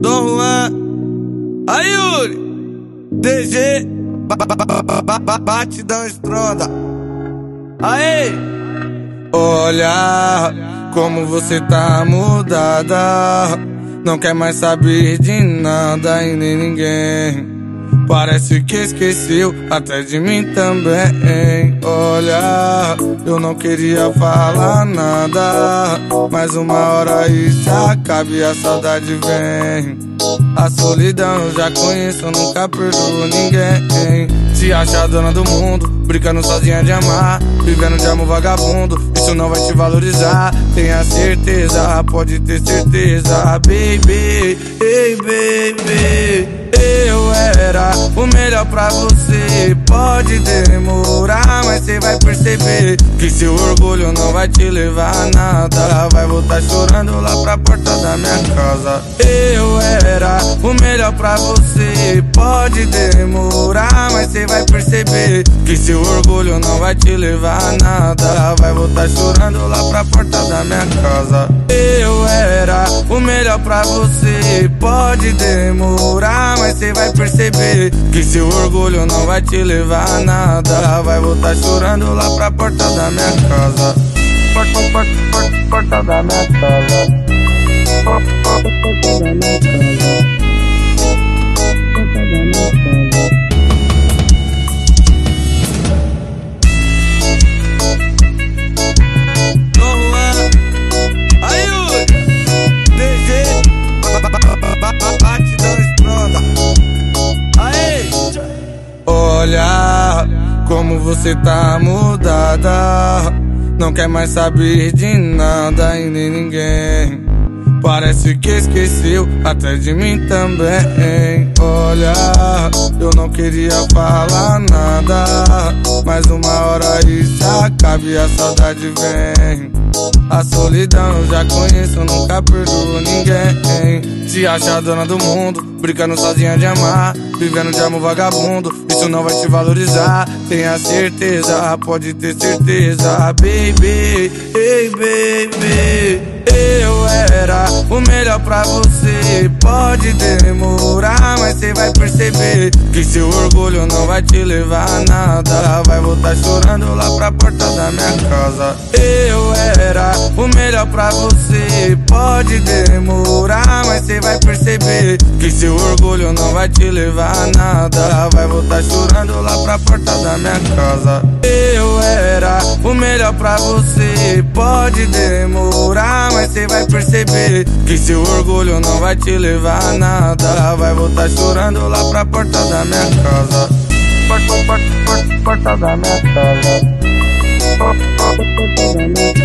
Dom Juan, aí Yuri, DG, batidão estronda. Aí, olha como você tá mudada. Não quer mais saber de nada e nem ninguém. Parece que esqueceu até de mim também. Olha, eu não queria falar nada. Mas uma hora isso acaba e a saudade vem. A solidão já conheço, nunca perdoo ninguém. Se acha dona do mundo, brincando sozinha de amar. Vivendo de amor vagabundo, isso não vai te valorizar. Tenha certeza, pode ter certeza, baby, hey baby. Eu era o melhor pra você. Pode demorar, mas cê vai perceber que seu orgulho não vai te levar a nada. Vai voltar chorando lá pra porta da minha casa. Eu era o melhor pra você. Pode demorar, mas cê vai perceber que seu orgulho não vai te levar a nada. Vai voltar chorando lá pra porta da minha casa. Eu melhor pra você. Pode demorar, mas cê vai perceber que seu orgulho não vai te levar a nada. Vai voltar chorando lá pra porta da minha casa. Porta, porta, porta, porta da minha casa. Porta, porta, porta da minha casa. Como você tá mudada. Não quer mais saber de nada e nem ninguém. Parece que esqueceu até de mim também. Olha, eu não queria falar nada. Mas uma hora isso acaba e a saudade vem. A solidão já conheço, nunca perdoo ninguém. Se acha dona do mundo, brincando sozinha de amar. Vivendo de amor vagabundo, isso não vai te valorizar. Tenha certeza, pode ter certeza, baby, hey baby. Eu era o melhor pra você. Pode demorar, mas cê vai perceber que seu orgulho não vai te levar a nada. Minha casa. Eu era o melhor pra você. Pode demorar, mas cê vai perceber que seu orgulho não vai te levar a nada. Vai voltar chorando lá pra porta da minha casa. Eu era o melhor pra você. Pode demorar, mas cê vai perceber que seu orgulho não vai te levar a nada. Vai voltar chorando lá pra porta da minha casa. Porta, porta, porta, porta da minha casa. Porta, porta,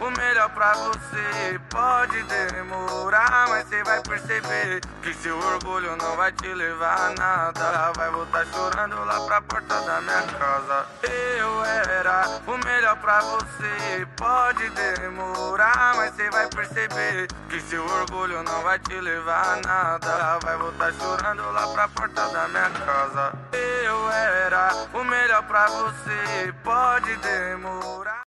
o melhor pra você. Pode demorar, mas cê vai perceber que seu orgulho não vai te levar a nada. Vai voltar chorando lá pra porta da minha casa. Eu era o melhor pra você. Pode demorar, mas cê vai perceber que seu orgulho não vai te levar a nada. Vai voltar chorando lá pra porta da minha casa. Eu era o melhor pra você. Pode demorar.